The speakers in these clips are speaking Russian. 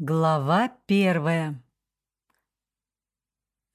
Глава первая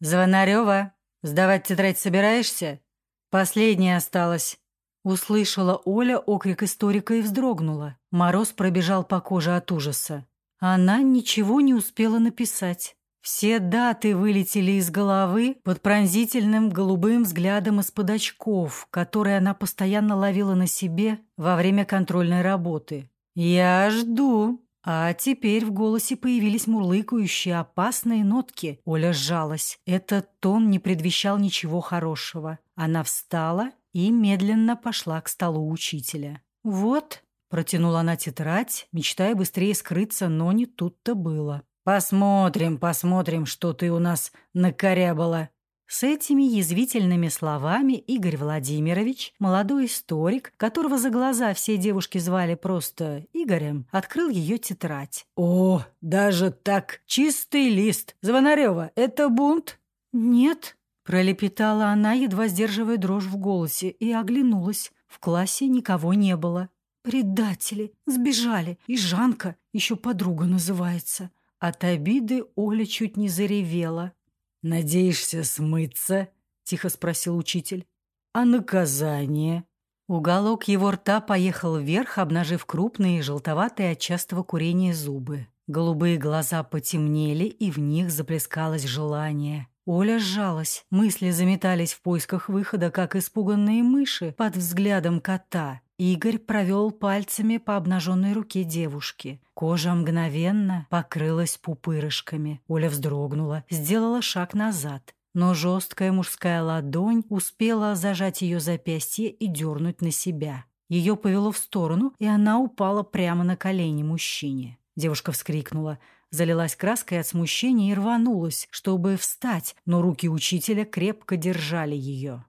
«Звонарева, сдавать тетрадь собираешься? Последняя осталась». Услышала Оля окрик историка и вздрогнула. Мороз пробежал по коже от ужаса. Она ничего не успела написать. Все даты вылетели из головы под пронзительным голубым взглядом из-под очков, которые она постоянно ловила на себе во время контрольной работы. «Я жду», а теперь в голосе появились мурлыкающие опасные нотки. Оля сжалась. Этот тон не предвещал ничего хорошего. Она встала и медленно пошла к столу учителя. «Вот», — протянула она тетрадь, мечтая быстрее скрыться, но не тут-то было. «Посмотрим, посмотрим, что ты у нас накорябала», с этими язвительными словами Игорь Владимирович, молодой историк, которого за глаза все девушки звали просто Игорем, открыл ее тетрадь. «О, даже так! Чистый лист! Звонарева, это бунт?» «Нет», — пролепетала она, едва сдерживая дрожь в голосе, и оглянулась. В классе никого не было. «Предатели! Сбежали! И Жанка, еще подруга называется!» От обиды Оля чуть не заревела. «Надеешься смыться?» — тихо спросил учитель. «А наказание?» Уголок его рта поехал вверх, обнажив крупные, желтоватые от частого курения зубы. Голубые глаза потемнели, и в них заплескалось желание. Оля сжалась, мысли заметались в поисках выхода, как испуганные мыши под взглядом кота. Игорь провел пальцами по обнаженной руке девушки. Кожа мгновенно покрылась пупырышками. Оля вздрогнула, сделала шаг назад. Но жесткая мужская ладонь успела зажать ее запястье и дернуть на себя. Ее повело в сторону, и она упала прямо на колени мужчине. Девушка вскрикнула, залилась краской от смущения и рванулась, чтобы встать, но руки учителя крепко держали ее.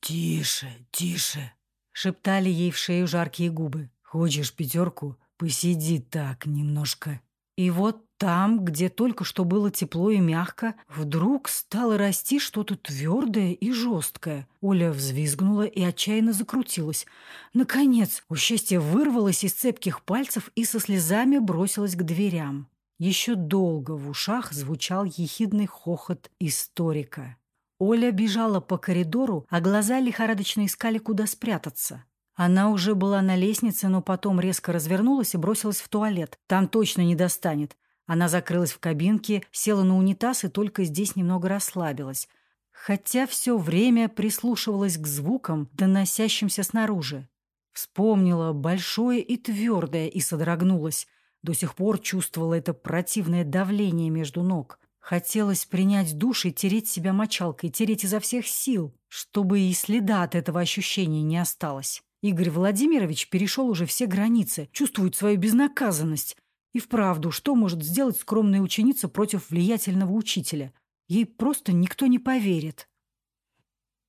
«Тише, тише!» Шептали ей в шею жаркие губы. «Хочешь пятерку? Посиди так немножко». И вот там, где только что было тепло и мягко, вдруг стало расти что-то твердое и жесткое. Оля взвизгнула и отчаянно закрутилась. Наконец, у счастья вырвалась из цепких пальцев и со слезами бросилась к дверям. Еще долго в ушах звучал ехидный хохот историка. Оля бежала по коридору, а глаза лихорадочно искали, куда спрятаться. Она уже была на лестнице, но потом резко развернулась и бросилась в туалет. Там точно не достанет. Она закрылась в кабинке, села на унитаз и только здесь немного расслабилась. Хотя все время прислушивалась к звукам, доносящимся снаружи. Вспомнила большое и твердое и содрогнулась. До сих пор чувствовала это противное давление между ног. Хотелось принять душ и тереть себя мочалкой, тереть изо всех сил, чтобы и следа от этого ощущения не осталось. Игорь Владимирович перешел уже все границы, чувствует свою безнаказанность. И вправду, что может сделать скромная ученица против влиятельного учителя? Ей просто никто не поверит.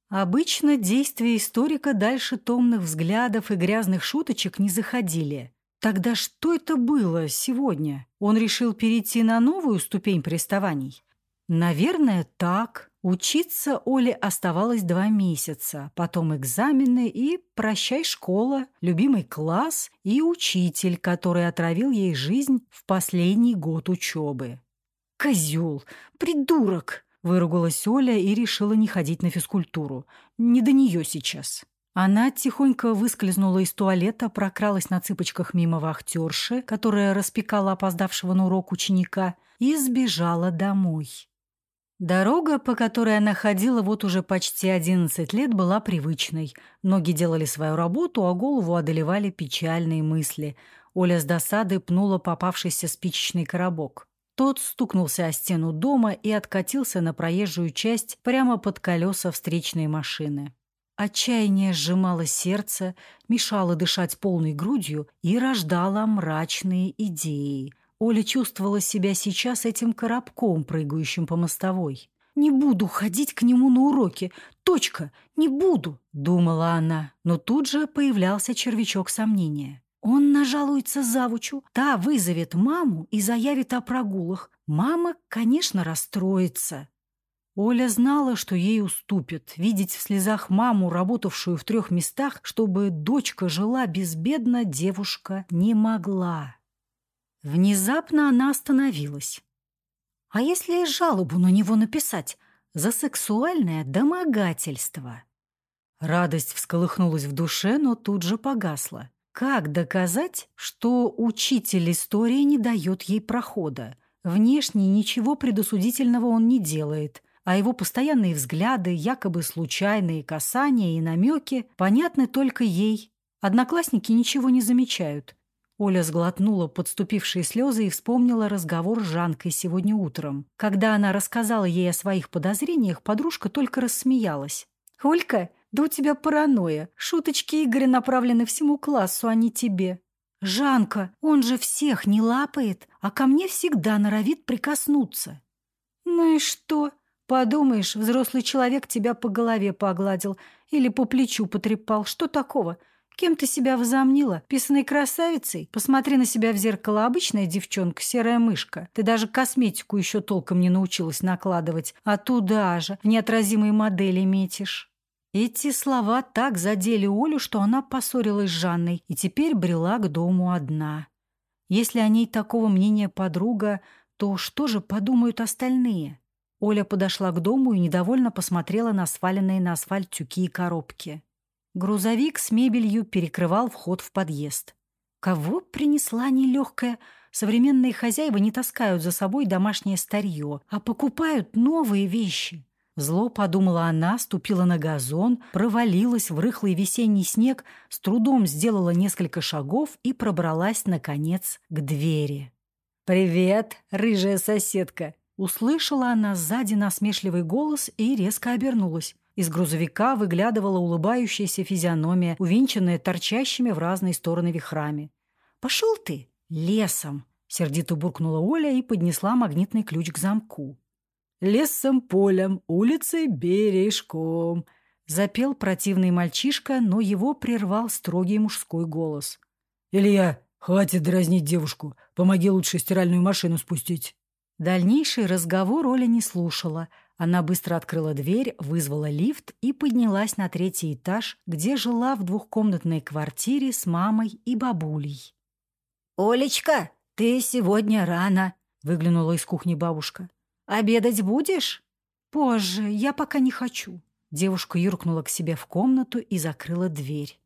Обычно действия историка дальше томных взглядов и грязных шуточек не заходили. Тогда что это было сегодня? Он решил перейти на новую ступень приставаний? Наверное, так. Учиться Оле оставалось два месяца, потом экзамены и прощай школа, любимый класс и учитель, который отравил ей жизнь в последний год учебы. «Козел! Придурок!» – выругалась Оля и решила не ходить на физкультуру. Не до нее сейчас. Она тихонько выскользнула из туалета, прокралась на цыпочках мимо вахтерши, которая распекала опоздавшего на урок ученика, и сбежала домой. Дорога, по которой она ходила вот уже почти одиннадцать лет, была привычной. Ноги делали свою работу, а голову одолевали печальные мысли. Оля с досады пнула попавшийся спичечный коробок. Тот стукнулся о стену дома и откатился на проезжую часть прямо под колеса встречной машины. Отчаяние сжимало сердце, мешало дышать полной грудью и рождало мрачные идеи. Оля чувствовала себя сейчас этим коробком, прыгающим по мостовой. «Не буду ходить к нему на уроки. Точка! Не буду!» — думала она. Но тут же появлялся червячок сомнения. Он нажалуется завучу, та вызовет маму и заявит о прогулах. Мама, конечно, расстроится. Оля знала, что ей уступят. Видеть в слезах маму, работавшую в трех местах, чтобы дочка жила безбедно, девушка не могла. Внезапно она остановилась. А если жалобу на него написать за сексуальное домогательство? Радость всколыхнулась в душе, но тут же погасла. Как доказать, что учитель истории не дает ей прохода? Внешне ничего предосудительного он не делает, а его постоянные взгляды, якобы случайные касания и намеки понятны только ей. Одноклассники ничего не замечают. Оля сглотнула подступившие слезы и вспомнила разговор с Жанкой сегодня утром. Когда она рассказала ей о своих подозрениях, подружка только рассмеялась. «Олька, да у тебя паранойя. Шуточки Игоря направлены всему классу, а не тебе». «Жанка, он же всех не лапает, а ко мне всегда норовит прикоснуться». «Ну и что? Подумаешь, взрослый человек тебя по голове погладил или по плечу потрепал. Что такого? Кем ты себя возомнила? Писаной красавицей? Посмотри на себя в зеркало. Обычная девчонка, серая мышка. Ты даже косметику еще толком не научилась накладывать. А туда же, в неотразимые модели метишь. Эти слова так задели Олю, что она поссорилась с Жанной и теперь брела к дому одна. Если о ней такого мнения подруга, то что же подумают остальные? Оля подошла к дому и недовольно посмотрела на сваленные на асфальт тюки и коробки. Грузовик с мебелью перекрывал вход в подъезд. Кого принесла нелегкая? Современные хозяева не таскают за собой домашнее старье, а покупают новые вещи. Зло подумала она, ступила на газон, провалилась в рыхлый весенний снег, с трудом сделала несколько шагов и пробралась, наконец, к двери. «Привет, рыжая соседка!» Услышала она сзади насмешливый голос и резко обернулась. Из грузовика выглядывала улыбающаяся физиономия, увенчанная торчащими в разные стороны вихрами. «Пошел ты! Лесом!» — сердито буркнула Оля и поднесла магнитный ключ к замку. «Лесом, полем, улицей, бережком!» — запел противный мальчишка, но его прервал строгий мужской голос. «Илья, хватит дразнить девушку. Помоги лучше стиральную машину спустить». Дальнейший разговор Оля не слушала — она быстро открыла дверь, вызвала лифт и поднялась на третий этаж, где жила в двухкомнатной квартире с мамой и бабулей. «Олечка, ты сегодня рано», — выглянула из кухни бабушка. «Обедать будешь?» «Позже, я пока не хочу». Девушка юркнула к себе в комнату и закрыла дверь.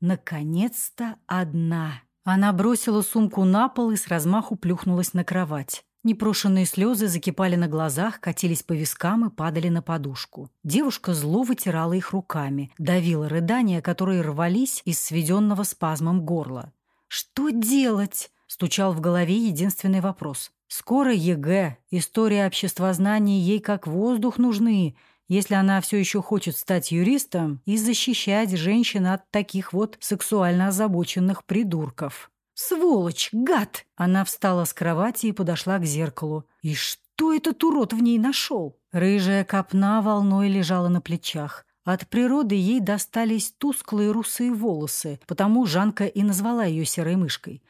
Наконец-то одна. Она бросила сумку на пол и с размаху плюхнулась на кровать. Непрошенные слезы закипали на глазах, катились по вискам и падали на подушку. Девушка зло вытирала их руками, давила рыдания, которые рвались из сведенного спазмом горла. «Что делать?» — стучал в голове единственный вопрос. «Скоро ЕГЭ, история, обществознание ей как воздух нужны, если она все еще хочет стать юристом и защищать женщин от таких вот сексуально озабоченных придурков». «Сволочь! Гад!» Она встала с кровати и подошла к зеркалу. «И что этот урод в ней нашел?» Рыжая копна волной лежала на плечах. От природы ей достались тусклые русые волосы, потому Жанка и назвала ее серой мышкой.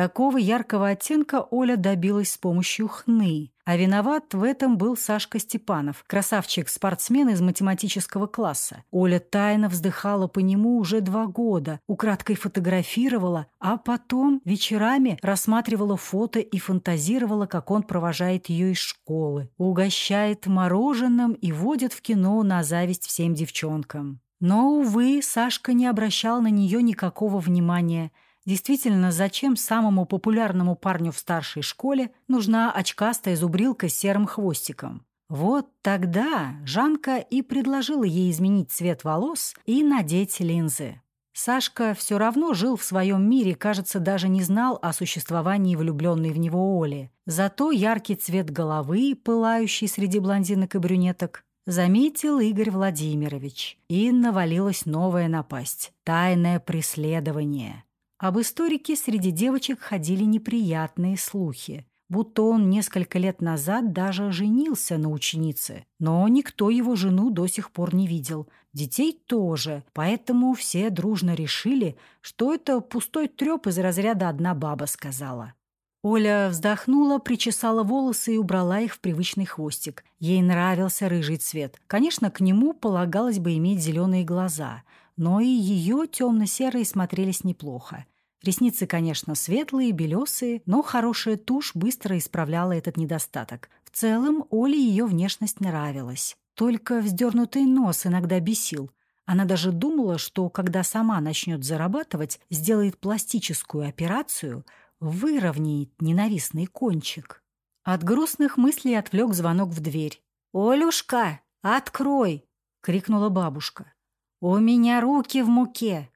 Такого яркого оттенка Оля добилась с помощью хны. А виноват в этом был Сашка Степанов, красавчик-спортсмен из математического класса. Оля тайно вздыхала по нему уже два года, украдкой фотографировала, а потом вечерами рассматривала фото и фантазировала, как он провожает ее из школы, угощает мороженым и водит в кино на зависть всем девчонкам. Но, увы, Сашка не обращал на нее никакого внимания – Действительно, зачем самому популярному парню в старшей школе нужна очкастая зубрилка с серым хвостиком? Вот тогда Жанка и предложила ей изменить цвет волос и надеть линзы. Сашка все равно жил в своем мире, кажется, даже не знал о существовании влюбленной в него Оли. Зато яркий цвет головы, пылающий среди блондинок и брюнеток, заметил Игорь Владимирович. И навалилась новая напасть – тайное преследование – об историке среди девочек ходили неприятные слухи, будто он несколько лет назад даже женился на ученице. Но никто его жену до сих пор не видел. Детей тоже, поэтому все дружно решили, что это пустой треп из разряда «одна баба сказала». Оля вздохнула, причесала волосы и убрала их в привычный хвостик. Ей нравился рыжий цвет. Конечно, к нему полагалось бы иметь зеленые глаза, но и ее темно-серые смотрелись неплохо. Ресницы, конечно, светлые, белесые, но хорошая тушь быстро исправляла этот недостаток. В целом, Оле ее внешность нравилась. Только вздернутый нос иногда бесил. Она даже думала, что когда сама начнет зарабатывать, сделает пластическую операцию, выровняет ненавистный кончик. От грустных мыслей отвлек звонок в дверь. «Олюшка, открой!» — крикнула бабушка. «У меня руки в муке!»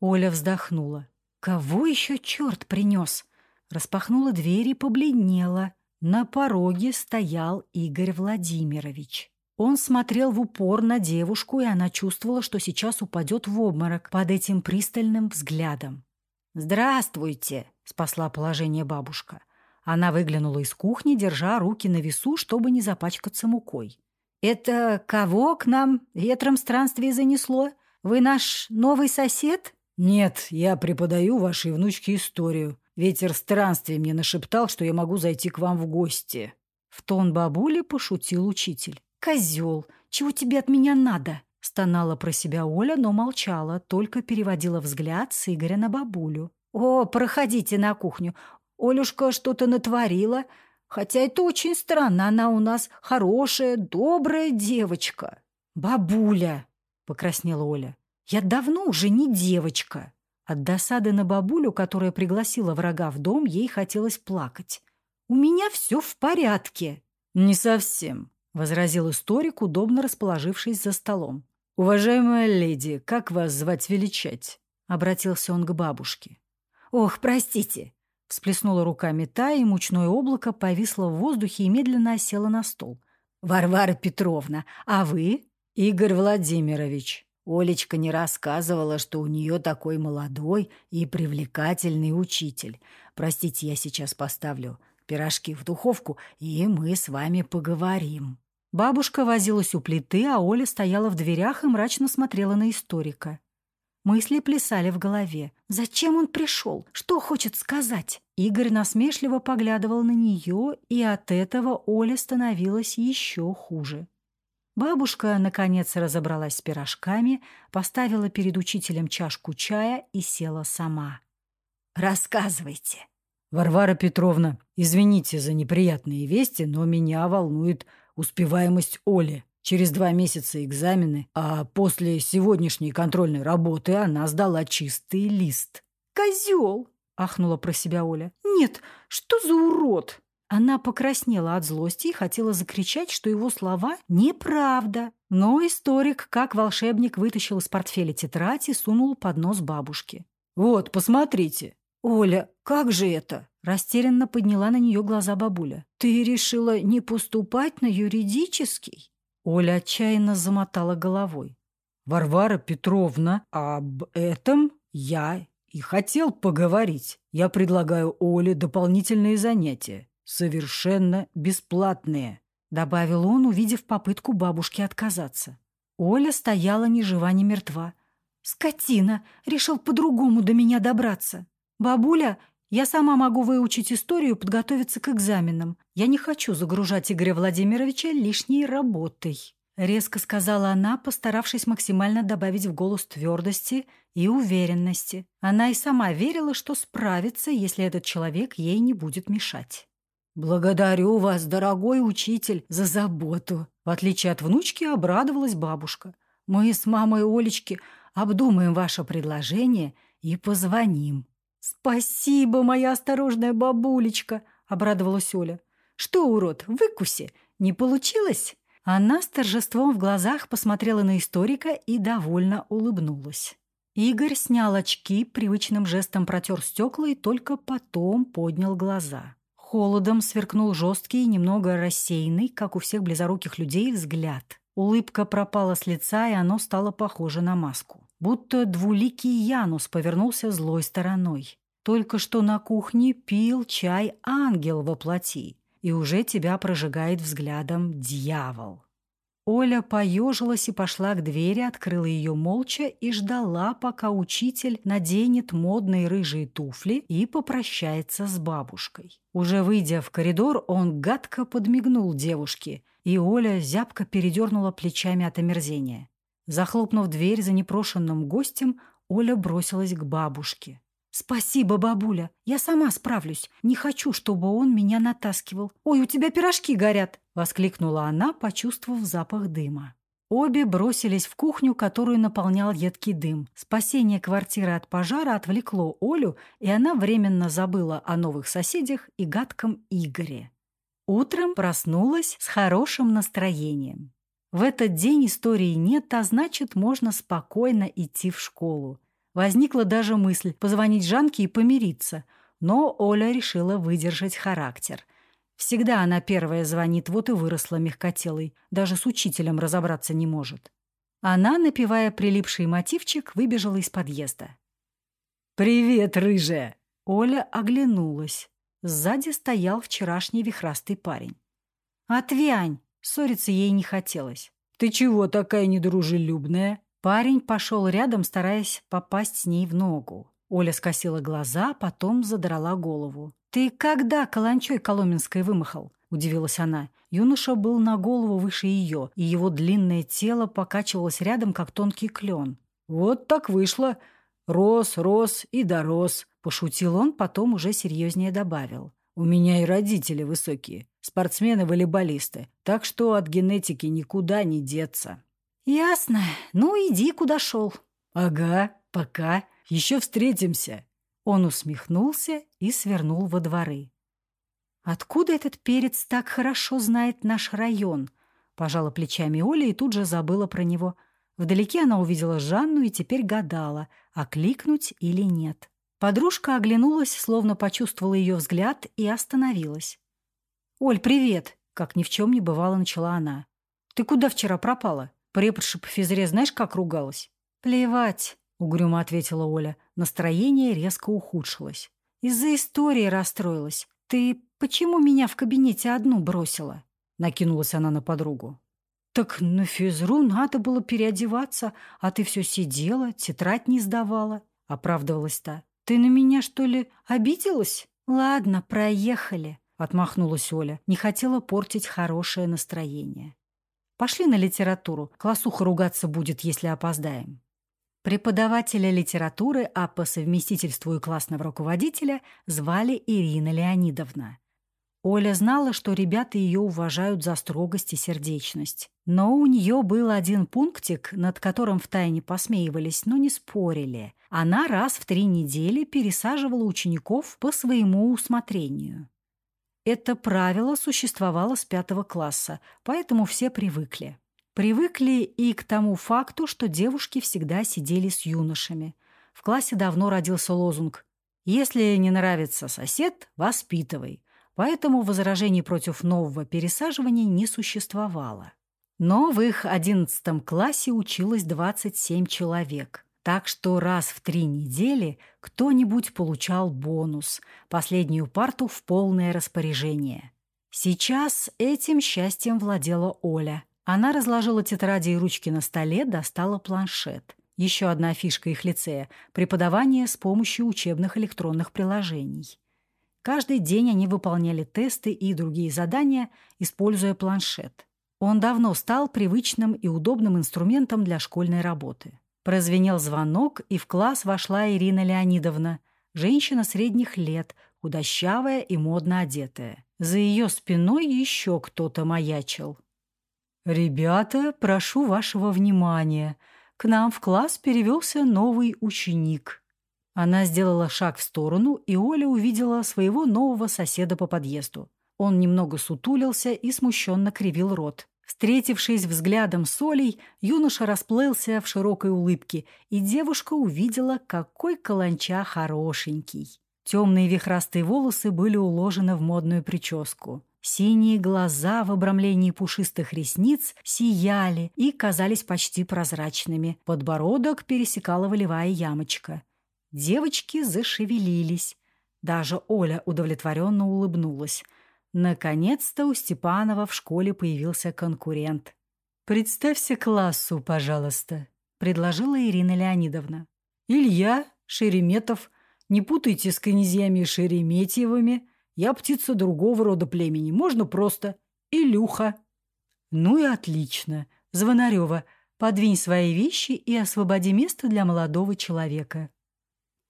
Оля вздохнула. Кого еще черт принес? Распахнула дверь и побледнела. На пороге стоял Игорь Владимирович. Он смотрел в упор на девушку, и она чувствовала, что сейчас упадет в обморок под этим пристальным взглядом. «Здравствуйте!» — спасла положение бабушка. Она выглянула из кухни, держа руки на весу, чтобы не запачкаться мукой. «Это кого к нам ветром странствий занесло? Вы наш новый сосед?» «Нет, я преподаю вашей внучке историю. Ветер странствий мне нашептал, что я могу зайти к вам в гости». В тон бабули пошутил учитель. «Козел, чего тебе от меня надо?» Стонала про себя Оля, но молчала, только переводила взгляд с Игоря на бабулю. «О, проходите на кухню. Олюшка что-то натворила. Хотя это очень странно, она у нас хорошая, добрая девочка». «Бабуля!» — покраснела Оля. Я давно уже не девочка. От досады на бабулю, которая пригласила врага в дом, ей хотелось плакать. «У меня все в порядке». «Не совсем», — возразил историк, удобно расположившись за столом. «Уважаемая леди, как вас звать величать?» — обратился он к бабушке. «Ох, простите!» — всплеснула руками та, и мучное облако повисло в воздухе и медленно осело на стол. «Варвара Петровна, а вы?» «Игорь Владимирович», Олечка не рассказывала, что у нее такой молодой и привлекательный учитель. Простите, я сейчас поставлю пирожки в духовку, и мы с вами поговорим». Бабушка возилась у плиты, а Оля стояла в дверях и мрачно смотрела на историка. Мысли плясали в голове. Зачем он пришел? Что хочет сказать? Игорь насмешливо поглядывал на нее, и от этого Оля становилась еще хуже. Бабушка, наконец, разобралась с пирожками, поставила перед учителем чашку чая и села сама. «Рассказывайте». «Варвара Петровна, извините за неприятные вести, но меня волнует успеваемость Оли. Через два месяца экзамены, а после сегодняшней контрольной работы она сдала чистый лист». «Козел!» — ахнула про себя Оля. «Нет, что за урод!» Она покраснела от злости и хотела закричать, что его слова неправда. Но историк, как волшебник, вытащил из портфеля тетрадь и сунул под нос бабушки. «Вот, посмотрите». «Оля, как же это?» Растерянно подняла на нее глаза бабуля. «Ты решила не поступать на юридический?» Оля отчаянно замотала головой. «Варвара Петровна, об этом я и хотел поговорить. Я предлагаю Оле дополнительные занятия совершенно бесплатные», — добавил он, увидев попытку бабушки отказаться. Оля стояла ни жива, ни мертва. «Скотина! Решил по-другому до меня добраться. Бабуля, я сама могу выучить историю и подготовиться к экзаменам. Я не хочу загружать Игоря Владимировича лишней работой», — резко сказала она, постаравшись максимально добавить в голос твердости и уверенности. Она и сама верила, что справится, если этот человек ей не будет мешать. «Благодарю вас, дорогой учитель, за заботу!» В отличие от внучки, обрадовалась бабушка. «Мы с мамой Олечки обдумаем ваше предложение и позвоним». «Спасибо, моя осторожная бабулечка!» — обрадовалась Оля. «Что, урод, выкуси? Не получилось?» Она с торжеством в глазах посмотрела на историка и довольно улыбнулась. Игорь снял очки, привычным жестом протер стекла и только потом поднял глаза. Холодом сверкнул жесткий, немного рассеянный, как у всех близоруких людей, взгляд. Улыбка пропала с лица, и оно стало похоже на маску. Будто двуликий Янус повернулся злой стороной. Только что на кухне пил чай ангел во плоти, и уже тебя прожигает взглядом дьявол. Оля поежилась и пошла к двери, открыла ее молча и ждала, пока учитель наденет модные рыжие туфли и попрощается с бабушкой. Уже выйдя в коридор, он гадко подмигнул девушке, и Оля зябко передернула плечами от омерзения. Захлопнув дверь за непрошенным гостем, Оля бросилась к бабушке. «Спасибо, бабуля. Я сама справлюсь. Не хочу, чтобы он меня натаскивал. Ой, у тебя пирожки горят!» — воскликнула она, почувствовав запах дыма. Обе бросились в кухню, которую наполнял едкий дым. Спасение квартиры от пожара отвлекло Олю, и она временно забыла о новых соседях и гадком Игоре. Утром проснулась с хорошим настроением. В этот день истории нет, а значит, можно спокойно идти в школу. Возникла даже мысль позвонить Жанке и помириться, но Оля решила выдержать характер. Всегда она первая звонит, вот и выросла мягкотелой, даже с учителем разобраться не может. Она, напевая прилипший мотивчик, выбежала из подъезда. «Привет, рыжая!» Оля оглянулась. Сзади стоял вчерашний вихрастый парень. «Отвянь!» Ссориться ей не хотелось. «Ты чего такая недружелюбная?» Парень пошел рядом, стараясь попасть с ней в ногу. Оля скосила глаза, потом задрала голову. «Ты когда каланчой коломенской вымахал?» – удивилась она. Юноша был на голову выше ее, и его длинное тело покачивалось рядом, как тонкий клен. «Вот так вышло. Рос, рос и дорос», – пошутил он, потом уже серьезнее добавил. «У меня и родители высокие, спортсмены-волейболисты, так что от генетики никуда не деться». «Ясно. Ну, иди, куда шел». «Ага, пока. Еще встретимся». Он усмехнулся и свернул во дворы. «Откуда этот перец так хорошо знает наш район?» Пожала плечами Оля и тут же забыла про него. Вдалеке она увидела Жанну и теперь гадала, окликнуть или нет. Подружка оглянулась, словно почувствовала ее взгляд, и остановилась. «Оль, привет!» — как ни в чем не бывало, начала она. «Ты куда вчера пропала?» Преподша по физре знаешь, как ругалась? Плевать, угрюмо ответила Оля. Настроение резко ухудшилось. Из-за истории расстроилась. Ты почему меня в кабинете одну бросила? Накинулась она на подругу. Так на физру надо было переодеваться, а ты все сидела, тетрадь не сдавала, оправдывалась та. Ты на меня, что ли, обиделась? Ладно, проехали, отмахнулась Оля. Не хотела портить хорошее настроение. Пошли на литературу. Классуха ругаться будет, если опоздаем. Преподавателя литературы, а по совместительству и классного руководителя звали Ирина Леонидовна. Оля знала, что ребята ее уважают за строгость и сердечность. Но у нее был один пунктик, над которым втайне посмеивались, но не спорили. Она раз в три недели пересаживала учеников по своему усмотрению. Это правило существовало с пятого класса, поэтому все привыкли. Привыкли и к тому факту, что девушки всегда сидели с юношами. В классе давно родился лозунг «Если не нравится сосед, воспитывай». Поэтому возражений против нового пересаживания не существовало. Но в их одиннадцатом классе училось 27 человек. Так что раз в три недели кто-нибудь получал бонус, последнюю парту в полное распоряжение. Сейчас этим счастьем владела Оля. Она разложила тетради и ручки на столе, достала планшет. Еще одна фишка их лицея – преподавание с помощью учебных электронных приложений. Каждый день они выполняли тесты и другие задания, используя планшет. Он давно стал привычным и удобным инструментом для школьной работы. Прозвенел звонок, и в класс вошла Ирина Леонидовна, женщина средних лет, худощавая и модно одетая. За ее спиной еще кто-то маячил. «Ребята, прошу вашего внимания. К нам в класс перевелся новый ученик». Она сделала шаг в сторону, и Оля увидела своего нового соседа по подъезду. Он немного сутулился и смущенно кривил рот. Встретившись взглядом с Олей, юноша расплылся в широкой улыбке, и девушка увидела, какой каланча хорошенький. Темные вихрастые волосы были уложены в модную прическу. Синие глаза в обрамлении пушистых ресниц сияли и казались почти прозрачными. Подбородок пересекала волевая ямочка. Девочки зашевелились. Даже Оля удовлетворенно улыбнулась – Наконец-то у Степанова в школе появился конкурент. «Представься классу, пожалуйста», — предложила Ирина Леонидовна. «Илья, Шереметов, не путайте с князьями Шереметьевыми. Я птица другого рода племени, можно просто. Илюха». «Ну и отлично. Звонарева, подвинь свои вещи и освободи место для молодого человека».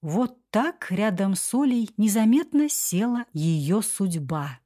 Вот так рядом с Олей незаметно села ее судьба.